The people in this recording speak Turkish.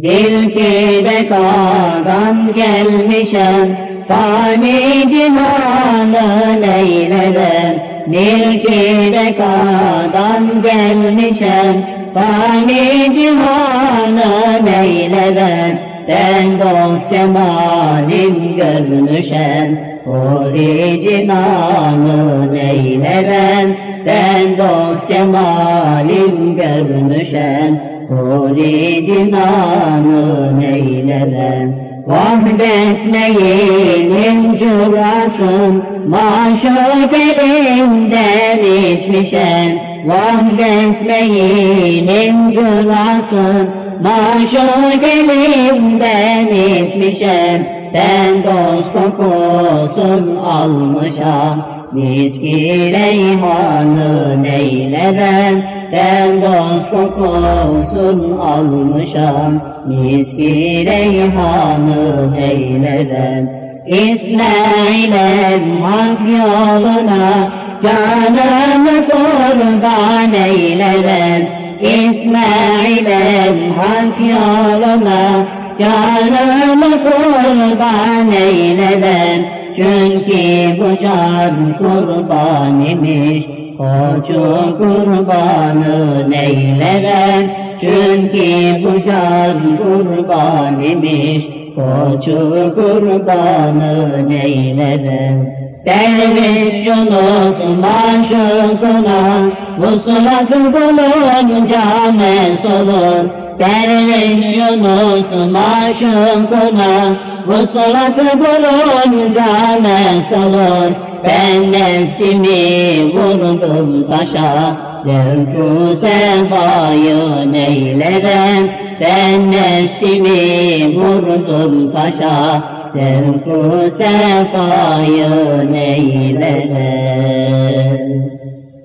Dilkide kağdan gelmişem, fani cihanı eyleden. Dilkide kağdan gelmişem, fani cihanı eyleden. Ben dost cemalim görmüşem, Huri cinanı eyleden. Ben dost cemalim görmüşem, Huri cinanı eyleren Vahdet meyilin curasın Maşuk elimden içmişen Vahdet meyilin curasın Maşuk elimden içmişen Ben dost kokusun almışam Miski reyhanı neyleden ben? Dost kokusun almışam. Miski reyhanı eyleden İsmail'em hak yoluna Canımı kurban eyleden İsmail'em hak yoluna Canımı kurban eyleden Çünkü bu can kurban imiş Koçu kurbanı neyleren? Çünkü bu can kurban imiş Koçu kurbanı neyleren? Derviş Yunus maşukuna Vuslatı bulunca mesulun Derviş Yunus maşukuna Vuslatı bulunca mesulun ben nefsimi vurdum taşa Zevku sefayı neyleren Ben nefsimi vurdum taşa Zevku sefayı neyleren